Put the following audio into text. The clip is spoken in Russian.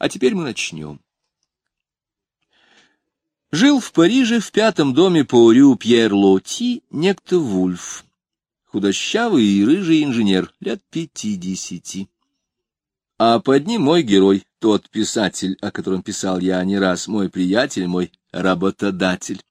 А теперь мы начнем. Жил в Париже в пятом доме по Рю Пьер Лоти некто Вульф, худощавый и рыжий инженер, лет пятидесяти. А под ним мой герой, тот писатель, о котором писал я не раз, мой приятель, мой работодатель.